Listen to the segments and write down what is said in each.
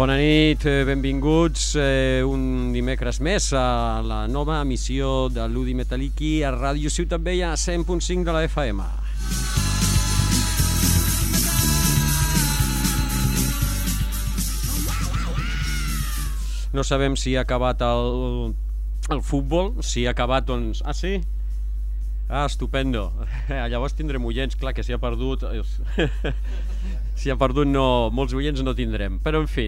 Bona nit, eh, benvinguts eh, un dimecres més a la nova emissió de l'Udi Metalliqui a Ràdio Ciutat Vella 100.5 de la FM. No sabem si ha acabat el, el futbol, si ha acabat, doncs... Ah, sí? Ah, estupendo. Llavors tindrem oients, clar que si ha perdut... si ha perdut no, molts oients no tindrem. Però, en fi,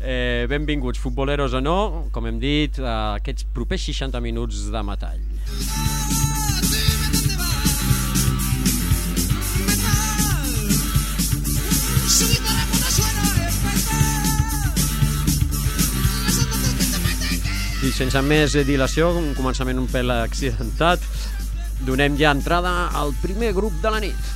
eh, benvinguts, futboleros o no, com hem dit, a aquests propers 60 minuts de metall. I sense més dilació, un començament un pèl accidentat, donem ja entrada al primer grup de la nit.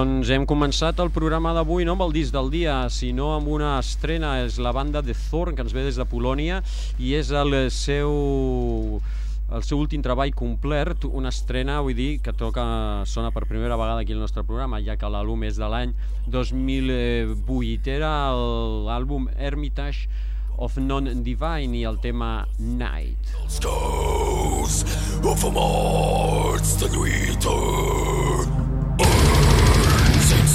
Doncs hem començat el programa d'avui no amb el disc del dia, sinó amb una estrena, és la banda de Thorn, que ens ve des de Polònia, i és el seu el seu últim treball complet, una estrena, vull dir, que toca, sona per primera vegada aquí al nostre programa, ja que l'àlbum és de l'any 2008. Era l'àlbum Hermitage of Non-Divine i el tema Night. Els of de lluita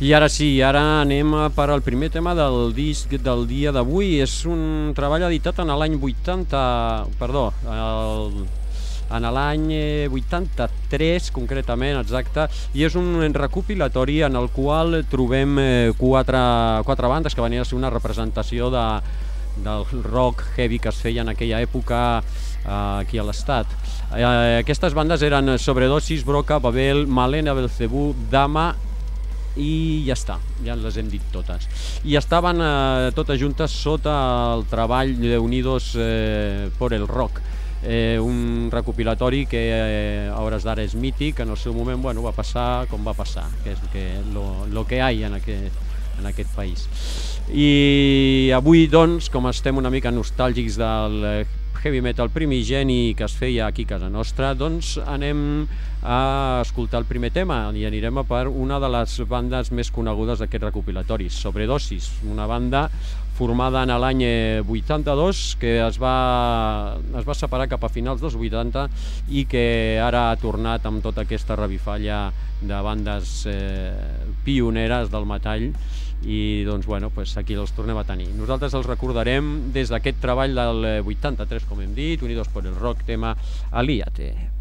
I ara sí, ara anem per al primer tema del disc del dia d'avui. És un treball editat en l'any 80, perdó, el, en l'any 83 concretament, exacte, i és un recopilatori en el qual trobem eh, quatre, quatre bandes que venien a ser una representació de, del rock heavy que es feia en aquella època eh, aquí a l'estat. Eh, aquestes bandes eren Sobredosis, Broca, Babel, Malena, Belcebú, Dama i ja està, ja les hem dit totes. I estaven eh, totes juntes sota el treball de Unidos eh, por el Rock, eh, un recopilatori que eh, a hores d'ara és mític, en el seu moment bueno, va passar com va passar, que és que, lo, lo que hi ha en aquest, en aquest país. I avui, doncs, com estem una mica nostàlgics del heavy metal primigeni que es feia aquí a casa nostra, doncs anem a escoltar el primer tema i anirem a per una de les bandes més conegudes d'aquest recopilatori, Sobredosis, una banda formada en l'any 82 que es va, es va separar cap a finals dels 80 i que ara ha tornat amb tota aquesta revifalla de bandes eh, pioneres del metall i doncs, bueno, pues aquí els tornem a tenir. Nosaltres els recordarem des d'aquest treball del 83, com hem dit, Unidos por el Rock, tema Alíate.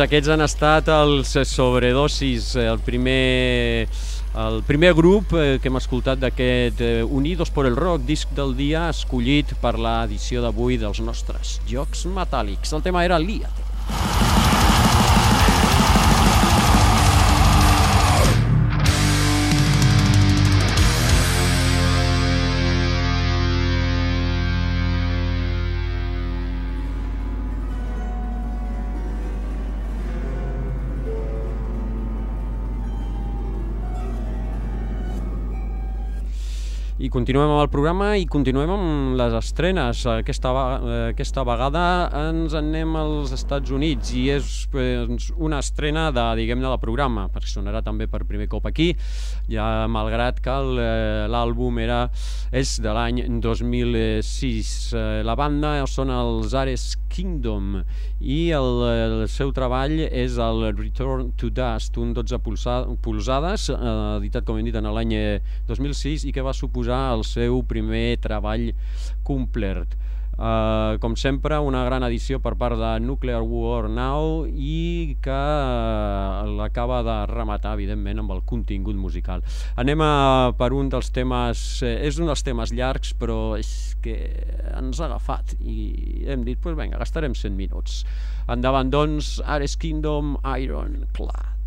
Doncs aquests han estat els sobredosis, el primer, el primer grup eh, que hem escoltat d'aquest eh, Unidos por el Rock, disc del dia escollit per l'edició d'avui dels nostres Jocs Metàl·lics. El tema era Líate. Continuem amb el programa i continuem amb les estrenes. Aquesta, aquesta vegada ens anem als Estats Units i és pues, una estrena de, diguem-ne, del programa, perquè sonarà també per primer cop aquí, ja malgrat que eh, l'àlbum era és de l'any 2006. Eh, la banda són els Ares Kingdom i el, el seu treball és el Return to Dust, un 12 polsades, eh, editat, com hem dit, en l'any 2006 i que va suposar el seu primer treball complet. Uh, com sempre, una gran edició per part de Nuclear War Now i que uh, l'acaba de rematar, evidentment, amb el contingut musical. Anem a, per un dels temes... Eh, és un dels temes llargs, però és que ens ha agafat i hem dit, pues vinga, gastarem 100 minuts. Endavant, doncs, Ares Kingdom Iron Clad.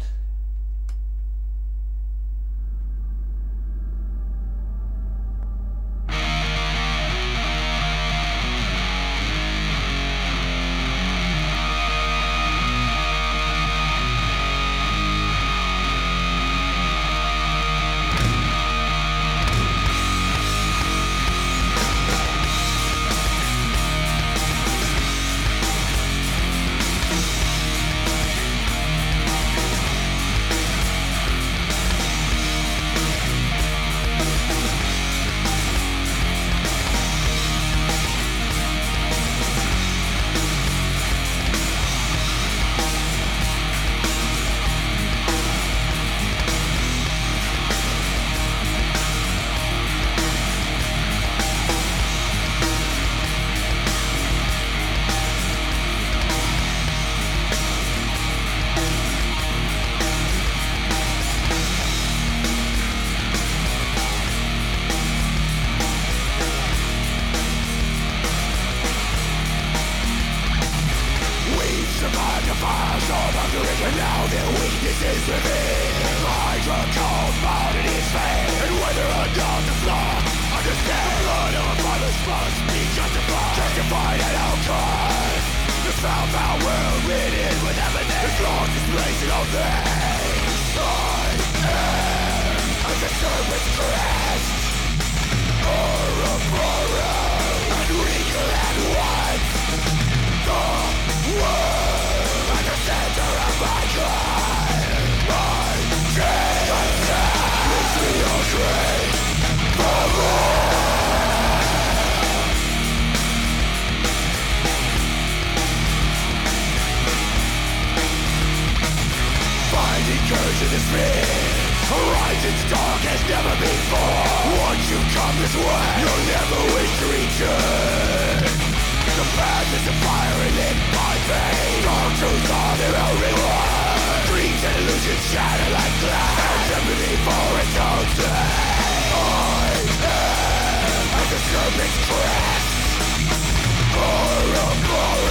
it's dark as never before. Once you come this way, you'll never wish to return. The path is a fire and lit by pain Dark truths are their own reward Dreams and illusions shatter like glass. Sympathy for its own sake I am as a serpent's crest Horrible.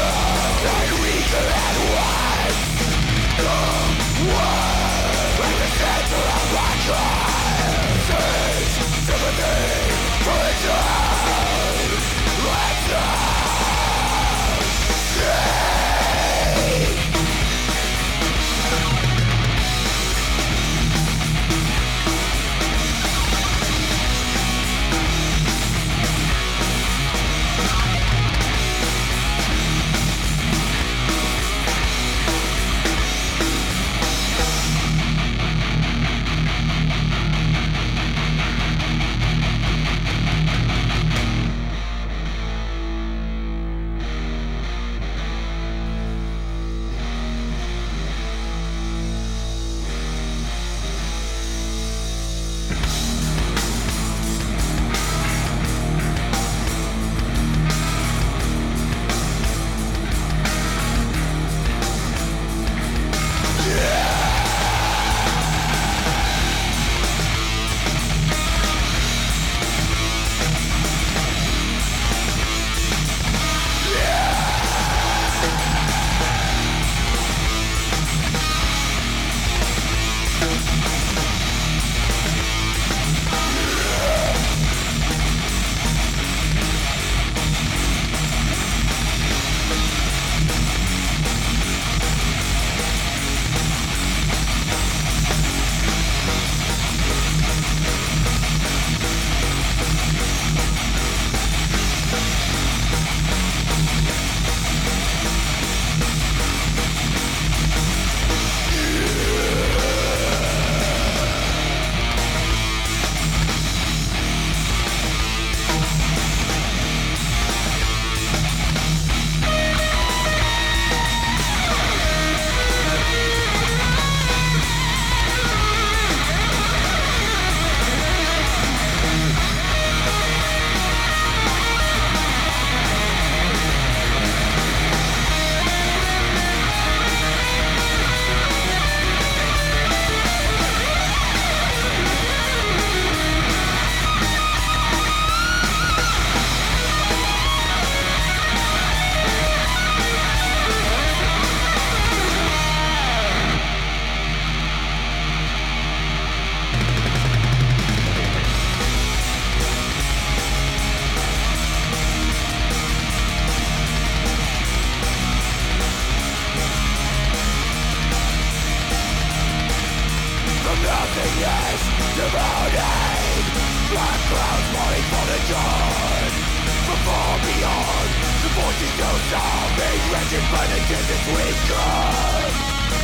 Blinded by the distance we've come,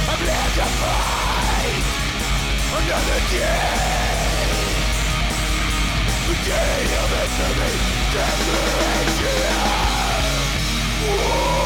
I'm here to fight Another day The day of infamy desperation. War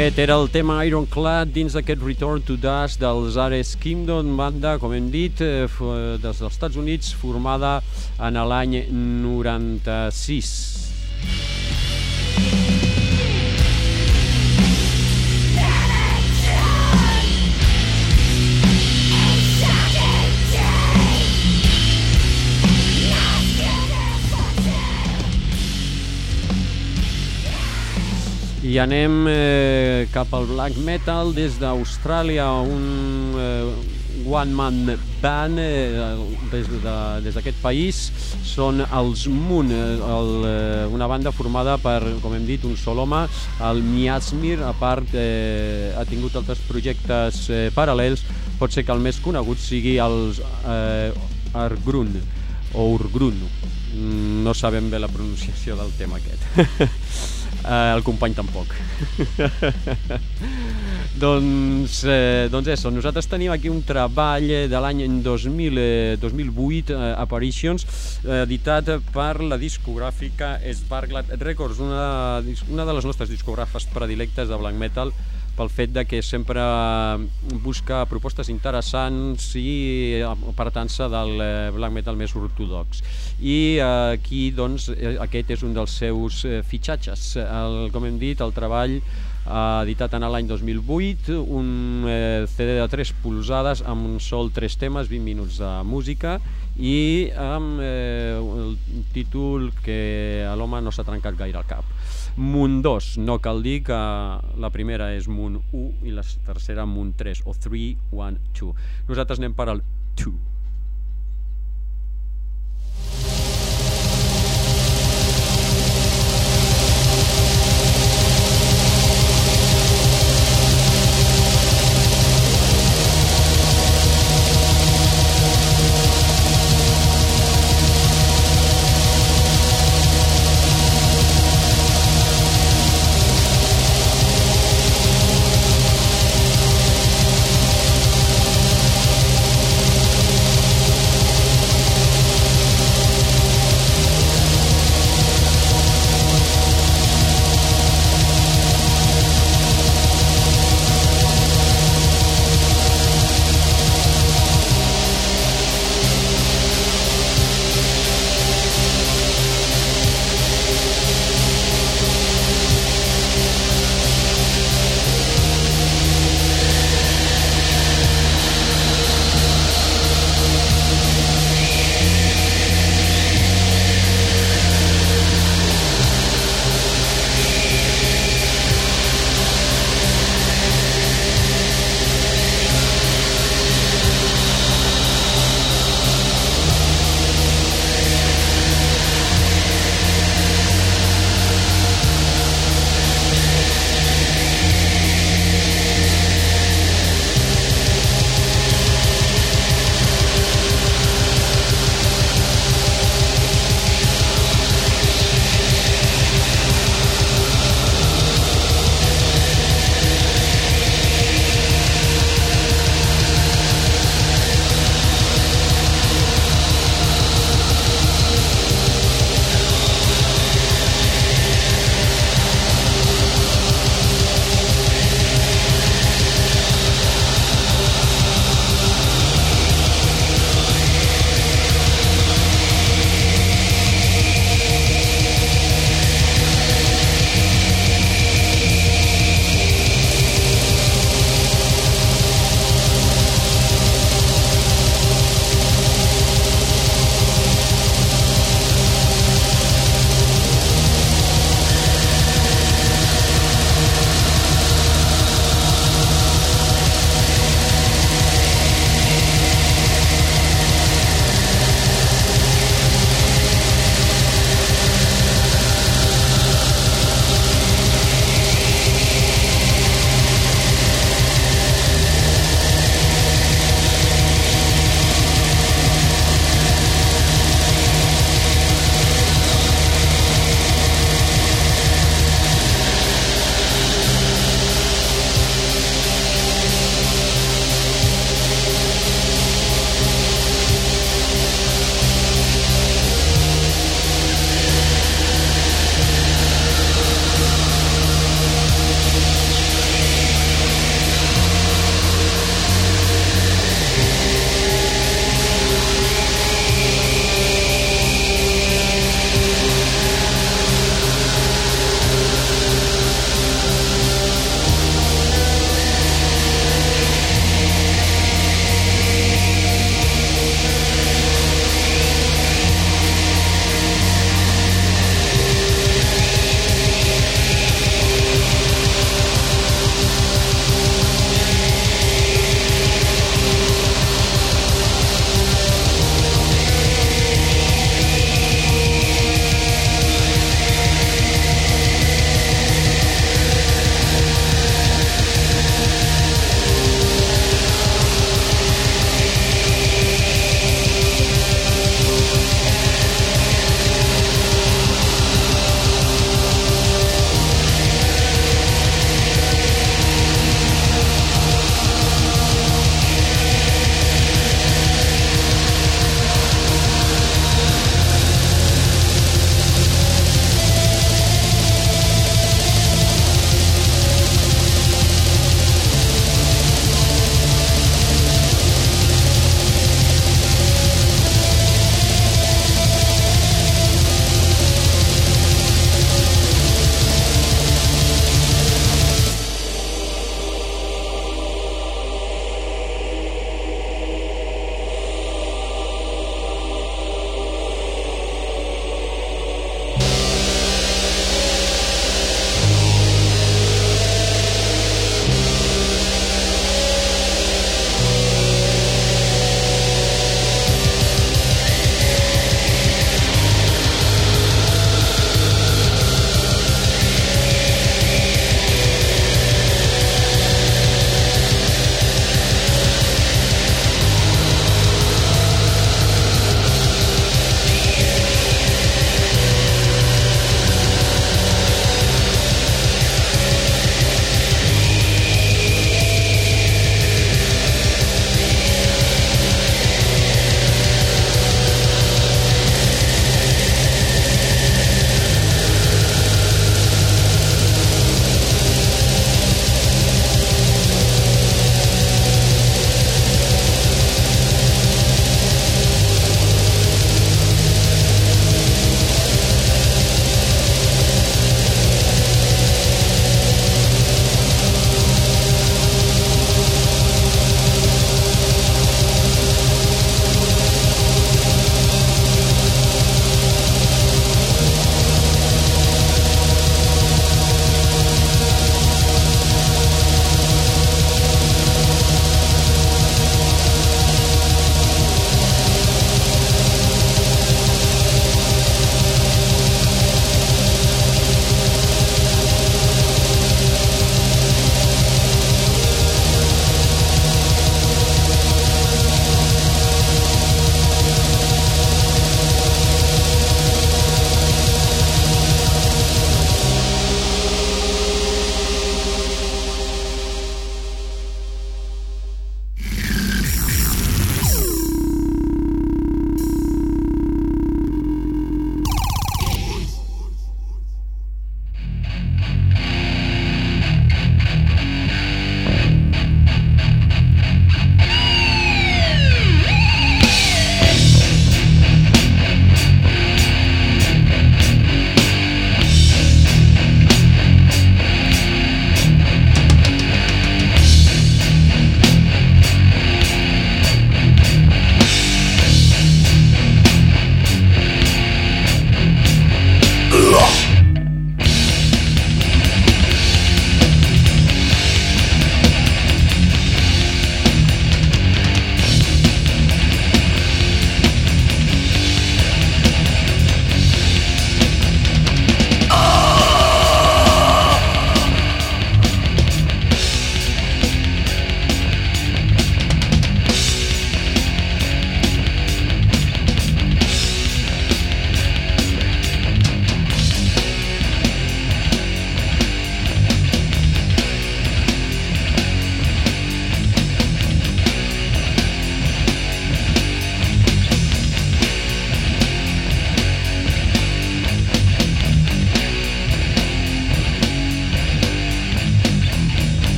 Aquest era el tema Ironclad dins d'aquest Return to Dust dels Ares Kingdom, banda, com hem dit, eh, des dels Estats Units, formada en l'any 96. I anem eh, cap al black metal des d'Austràlia, un eh, one-man band eh, des d'aquest de, país. Són els Moon, eh, el, eh, una banda formada per, com hem dit, un sol home, el Miasmir, a part eh, ha tingut altres projectes eh, paral·lels, pot ser que el més conegut sigui els eh, Argrun o Urgrun, mm, no sabem bé la pronunciació del tema aquest. Eh, el company tampoc. doncs, eh, doncs això, nosaltres tenim aquí un treball de l'any 2000, eh, 2008, eh, Apparitions, eh, editat per la discogràfica Sparklat Records, una, una de les nostres discogràfies predilectes de black metal, pel fet de que sempre busca propostes interessants i apartant-se del eh, black metal més ortodox. I eh, aquí, doncs, eh, aquest és un dels seus fitxatges. El, com hem dit, el treball editat en l'any 2008 un eh, CD de 3 polzades amb un sol 3 temes, 20 minuts de música i amb eh, el títol que a l'home no s'ha trencat gaire al cap. Moon 2, no cal dir que la primera és Moon 1 i la tercera Moon 3 o 3, 1, 2. Nosaltres anem per al 2.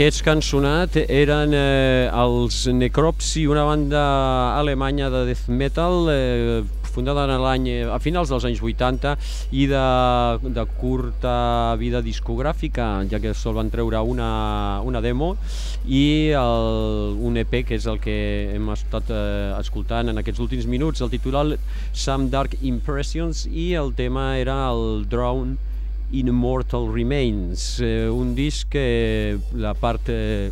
Aquests que han sonat eren eh, els Necropsy, una banda alemanya de death metal eh, fundada en l'any a finals dels anys 80 i de, de curta vida discogràfica, ja que sol van treure una, una demo i el, un EP que és el que hem estat eh, escoltant en aquests últims minuts, el titular Some Dark Impressions i el tema era el Drone Immortal Remains, eh, un disc que la part eh,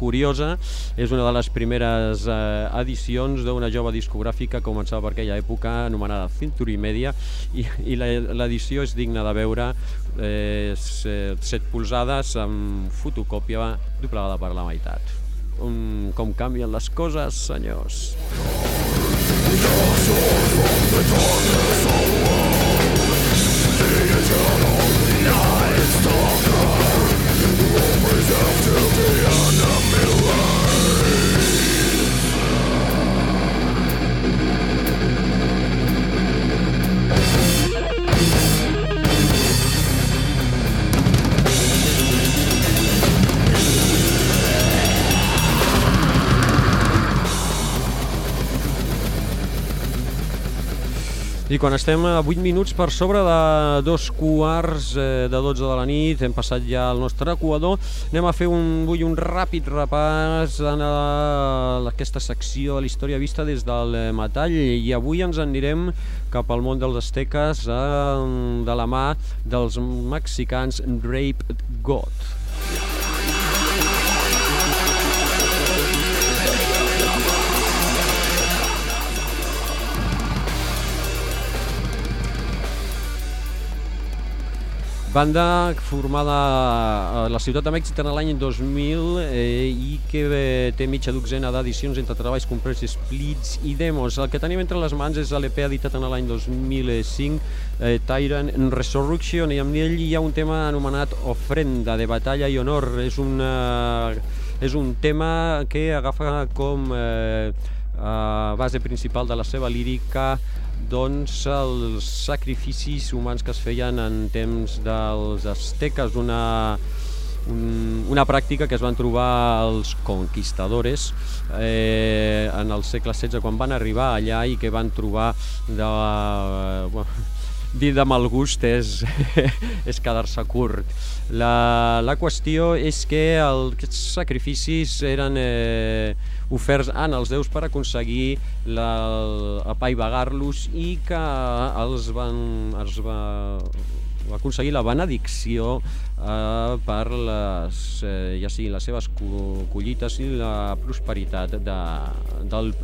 curiosa és una de les primeres eh, edicions d'una jove discogràfica que començava per aquella època anomenada Century Media i, i l'edició és digna de veure eh, set polzades amb fotocòpia doblada per la meitat un, com canvien les coses, senyors. The eternal night stalker I quan estem a 8 minuts per sobre de dos quarts eh, de 12 de la nit, hem passat ja al nostre equador, anem a fer un, vull un ràpid repàs en la, aquesta secció de la història vista des del eh, metall i avui ens anirem cap al món dels asteques eh, de la mà dels mexicans Rape God. Banda formada a la ciutat de Mèxic en l'any 2000 eh, i que eh, té mitja dotzena d'edicions entre treballs complets, splits i demos. El que tenim entre les mans és l'EP editat en l'any 2005, eh, Tyrant Resurrection, i amb ell hi ha un tema anomenat Ofrenda de batalla i honor. És, una, és un tema que agafa com eh, base principal de la seva lírica doncs, els sacrificis humans que es feien en temps dels asteques, una, un, una pràctica que es van trobar els conquistadores eh, en el segle XVI quan van arribar allà i que van trobar de, eh, bueno, dir de mal gust és, és quedar-se curt. La, la qüestió és que el, aquests sacrificis eren eh, oferts en els déus per aconseguir la, apaivagar-los i que els van, els va, va aconseguir la benedicció eh, per les, eh, ja sigui les seves collites i la prosperitat de, del,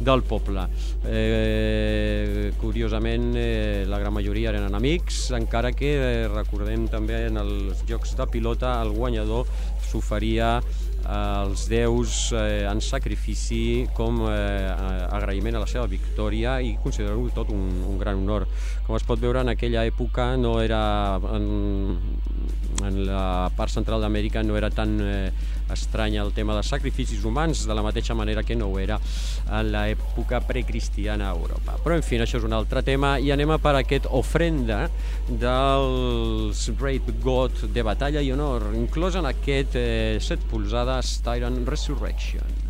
del poble. Eh, curiosament, eh, la gran majoria eren amics, encara que eh, recordem també en els jocs de pilota el guanyador s'oferia als déus eh, en sacrifici com eh, agraïment a la seva victòria i considero tot un, un gran honor. Com es pot veure, en aquella època no era en, en la part central d'Amèrica no era tan eh, estranya el tema dels sacrificis humans, de la mateixa manera que no ho era en l'època precristiana a Europa. Però, en fi, això és un altre tema i anem a per aquest ofrenda dels Brave God de Batalla i Honor, inclòs en aquest eh, set polzades Tyrant Resurrection.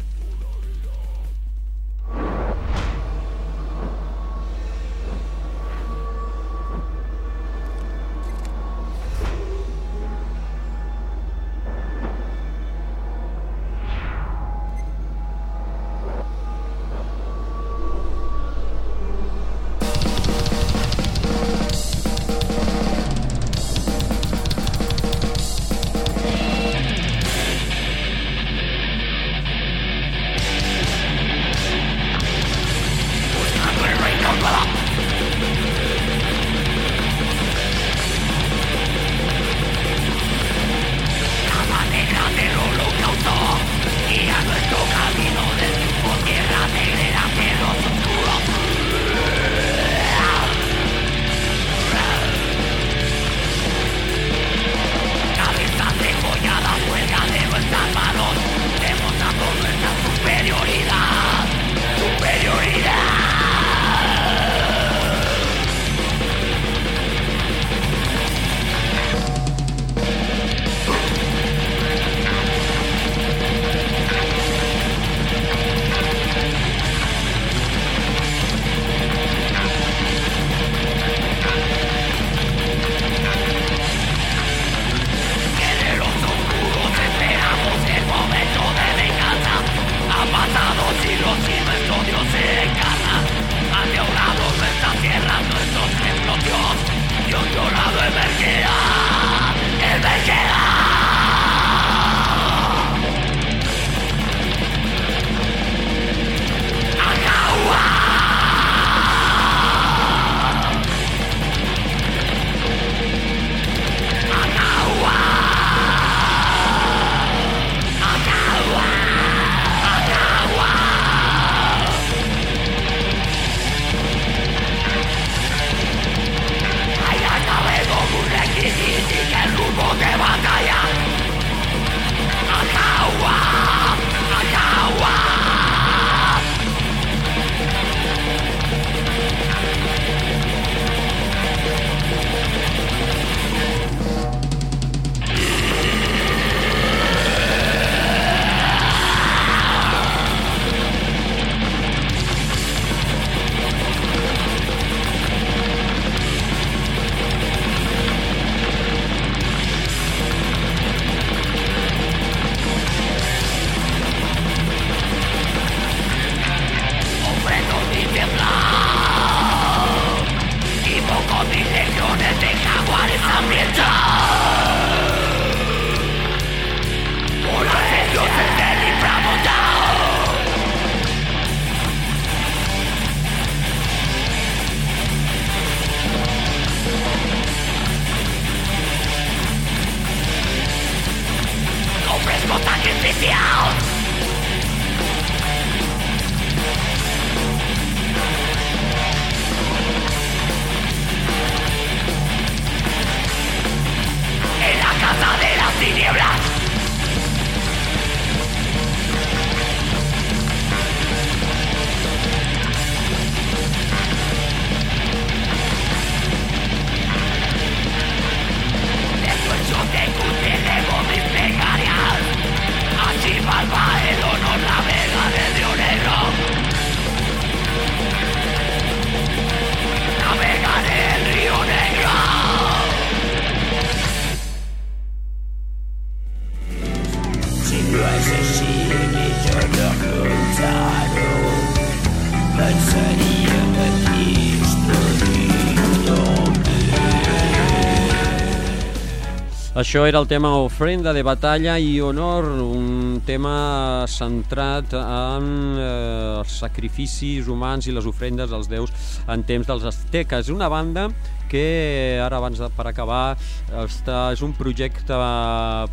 Això era el tema Ofrenda de Batalla i Honor, un tema centrat en eh, els sacrificis humans i les ofrendes als déus en temps dels azteques. Una banda que ara abans de, per acabar està, és un projecte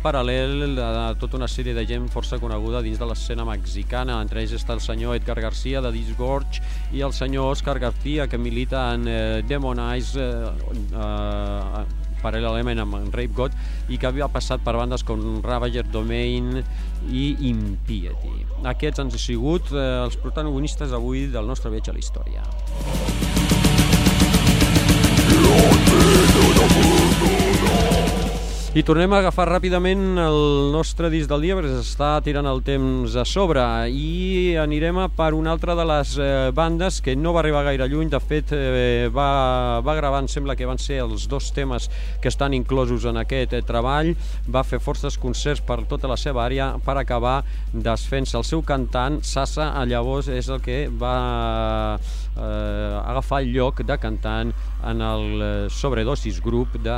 paral·lel de tota una sèrie de gent força coneguda dins de l'escena mexicana entre ells està el senyor Edgar Garcia de Disgorge i el senyor Oscar García que milita en eh, Demon Eyes eh, eh, paral·lelament amb Rape God i que havia passat per bandes com Ravager Domain i Impiety. Aquests han sigut eh, els protagonistes avui del nostre viatge a la història. I tornem a agafar ràpidament el nostre disc del dia perquè s'està tirant el temps a sobre. I anirem a per una altra de les eh, bandes que no va arribar gaire lluny, de fet eh, va, va gravar, em sembla que van ser els dos temes que estan inclosos en aquest eh, treball, va fer forces concerts per tota la seva àrea per acabar desfent-se. El seu cantant, Sasa, llavors és el que va eh, agafar el lloc de cantant en el eh, Sobredosis Group de,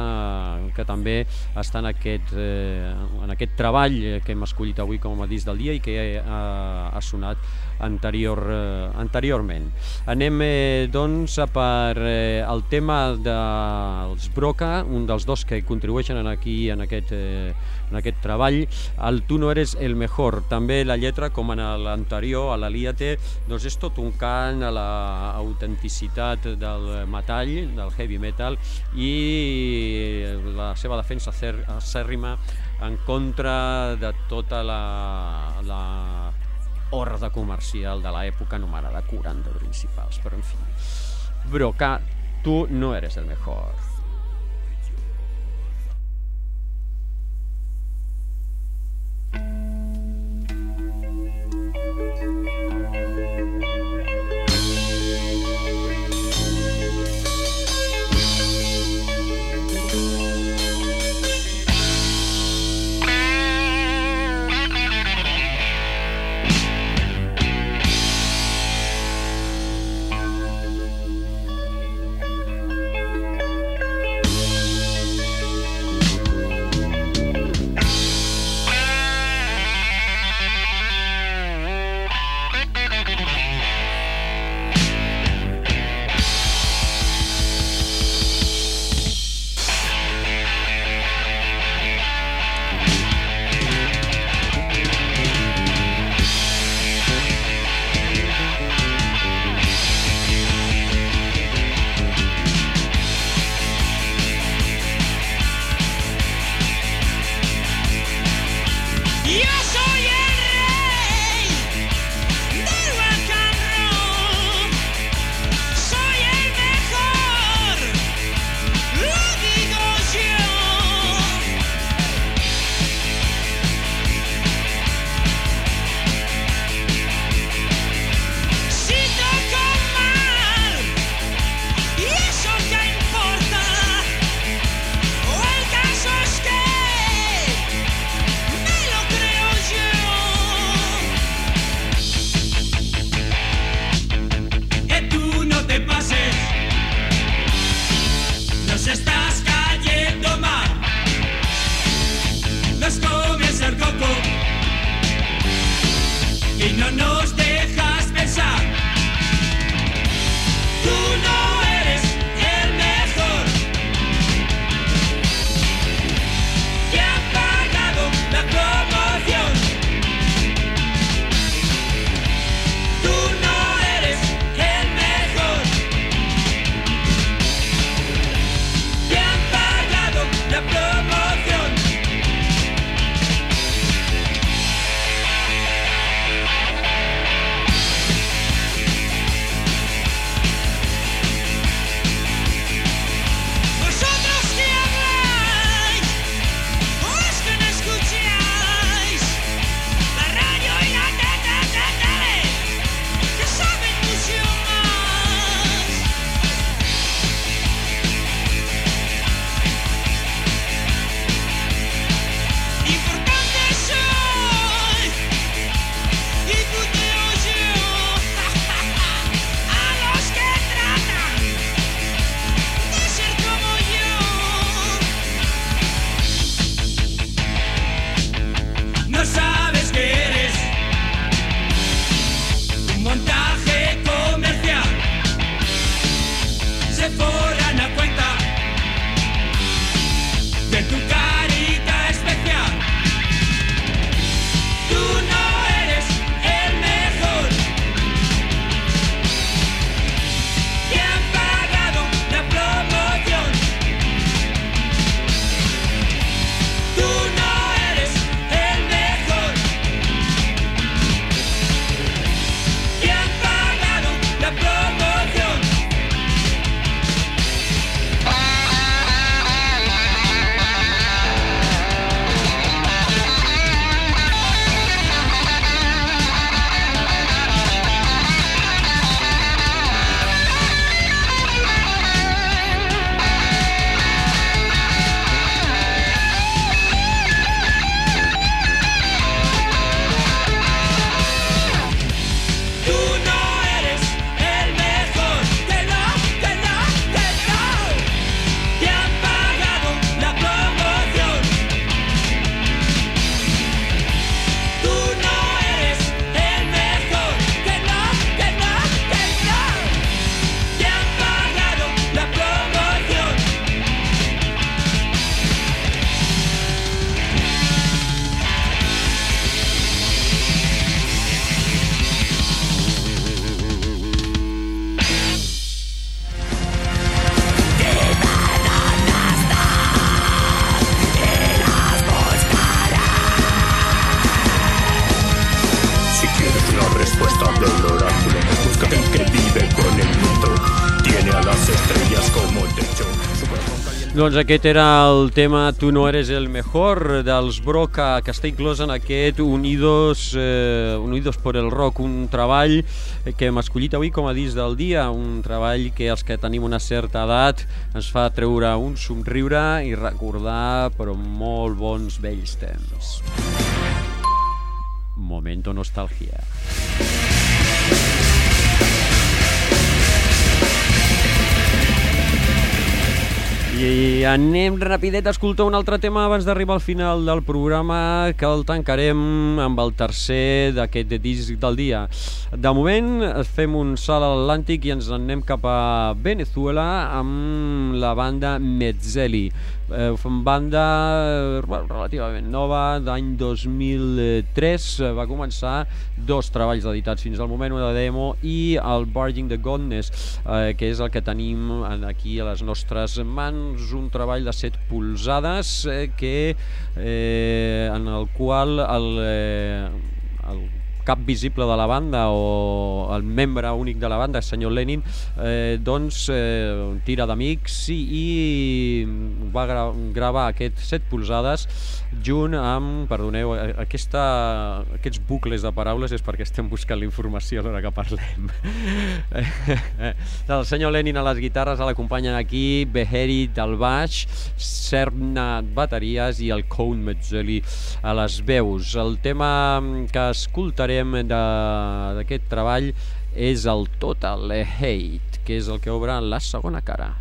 que també està en aquest, eh, en aquest treball que hem escollit avui com a disc del dia i que eh, ha sonat anterior, eh, anteriorment. Anem eh, doncs per eh, el tema dels Broca, un dels dos que contribueixen aquí en aquest, eh, en aquest treball, el Tu no eres el mejor. També la lletra, com en l'anterior, a l'Aliate, doncs és tot un cant a l'autenticitat del metall, del heavy metal, i la seva defensa acèrrima en contra de tota la, la horda comercial de l'època anomenada 40 principals, però en fi. Broca, tu no eres el mejor. Doncs aquest era el tema Tu no eres el mejor dels Broca, que està inclòs en aquest Unidos, eh, Unidos por el Rock, un treball que hem escollit avui com a disc del dia, un treball que els que tenim una certa edat ens fa treure un somriure i recordar però molt bons vells temps. Momento nostàlgia. I anem rapidet a escoltar un altre tema abans d'arribar al final del programa que el tancarem amb el tercer d'aquest disc del dia. De moment fem un salt a l'Atlàntic i ens anem cap a Venezuela amb la banda Metzeli. Eh, banda eh, relativament nova, d'any 2003, eh, va començar dos treballs editats fins al moment, una demo i el Barging the Godness, eh, que és el que tenim aquí a les nostres mans, un treball de 7 polzades eh, que, eh, en el qual el, eh, el cap visible de la banda o el membre únic de la banda, el senyor Lenin, eh, doncs eh, tira d'amics i, i va gra gravar aquest set polzades junt amb, perdoneu, aquesta, aquests bucles de paraules és perquè estem buscant la informació a l'hora que parlem. el senyor Lenin a les guitarres l'acompanyen aquí, Beheri del baix, Sernat bateries i el Cone Metzeli a les veus. El tema que escoltarem d'aquest treball és el Total Hate, que és el que obre la segona cara.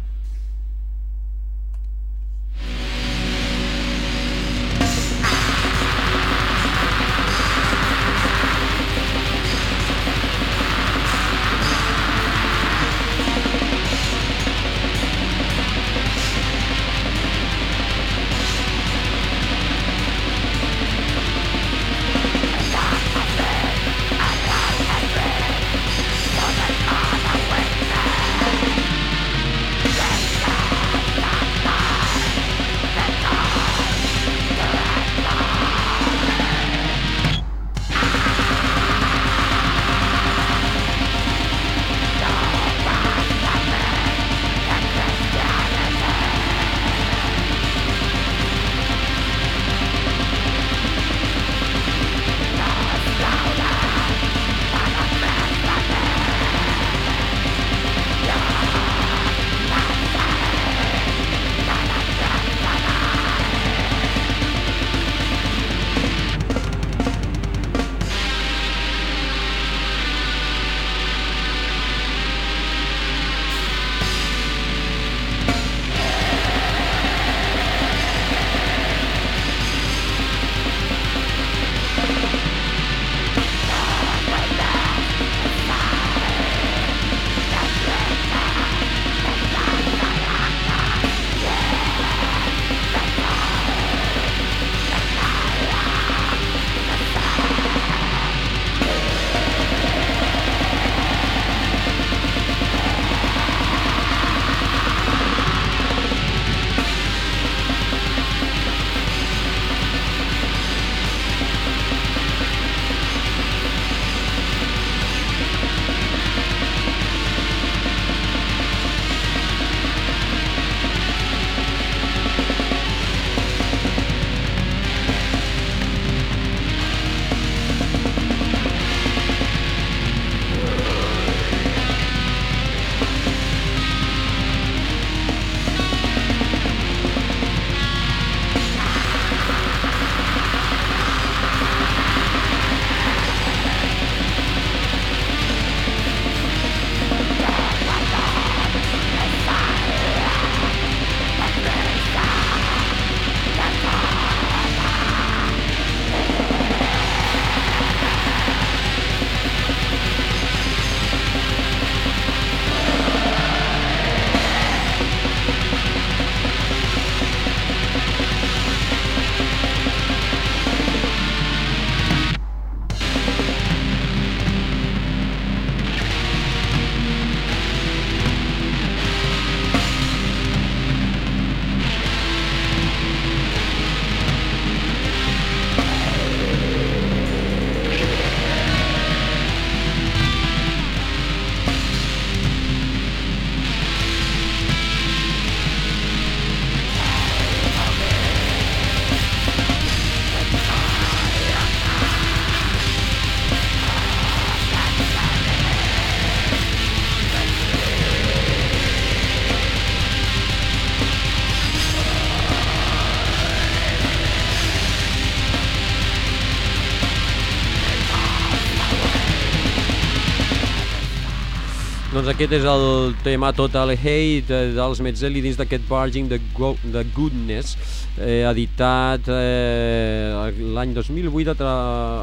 Doncs aquest és el tema Total Hate eh, dels Metzeli dins d'aquest Barging the, Go the Goodness eh, editat eh, l'any 2008 a, tra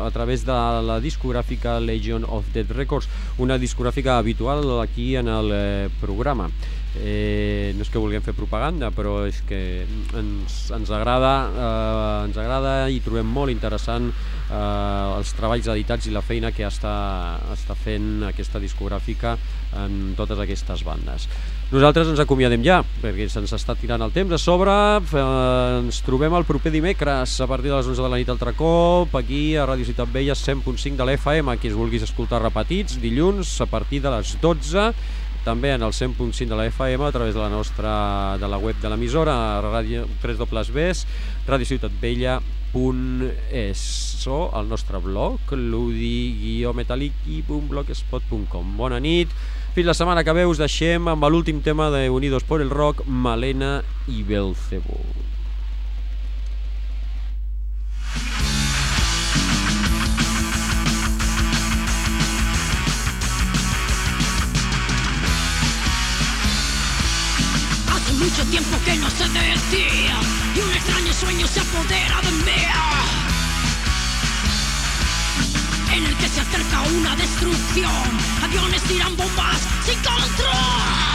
a través de la discogràfica Legion of Dead Records, una discogràfica habitual aquí en el eh, programa. Eh, no és que vulguem fer propaganda, però és que ens, ens, agrada, eh, ens agrada i trobem molt interessant eh, els treballs editats i la feina que està, està fent aquesta discogràfica en totes aquestes bandes. Nosaltres ens acomiadem ja, perquè se'ns està tirant el temps a sobre. Eh, ens trobem el proper dimecres a partir de les 11 de la nit altre cop, aquí a Ràdio Ciutat Vella 100.5 de l'FM, qui es vulguis escoltar repetits, dilluns a partir de les 12 també en el 100.5 de la FM a través de la nostra de la web de l'emissora ràdio 3 dobles radiociutatvella.es o el nostre blog ludi-metallic.blogspot.com Bona nit, fins la setmana que ve us deixem amb l'últim tema de Unidos por el Rock, Malena i Belcebú. Mucho tiempo que no sé de ti. Y un extraño sueño se apodera de mí. En el que se acerca una destrucción. Aviones tiran bombas sin control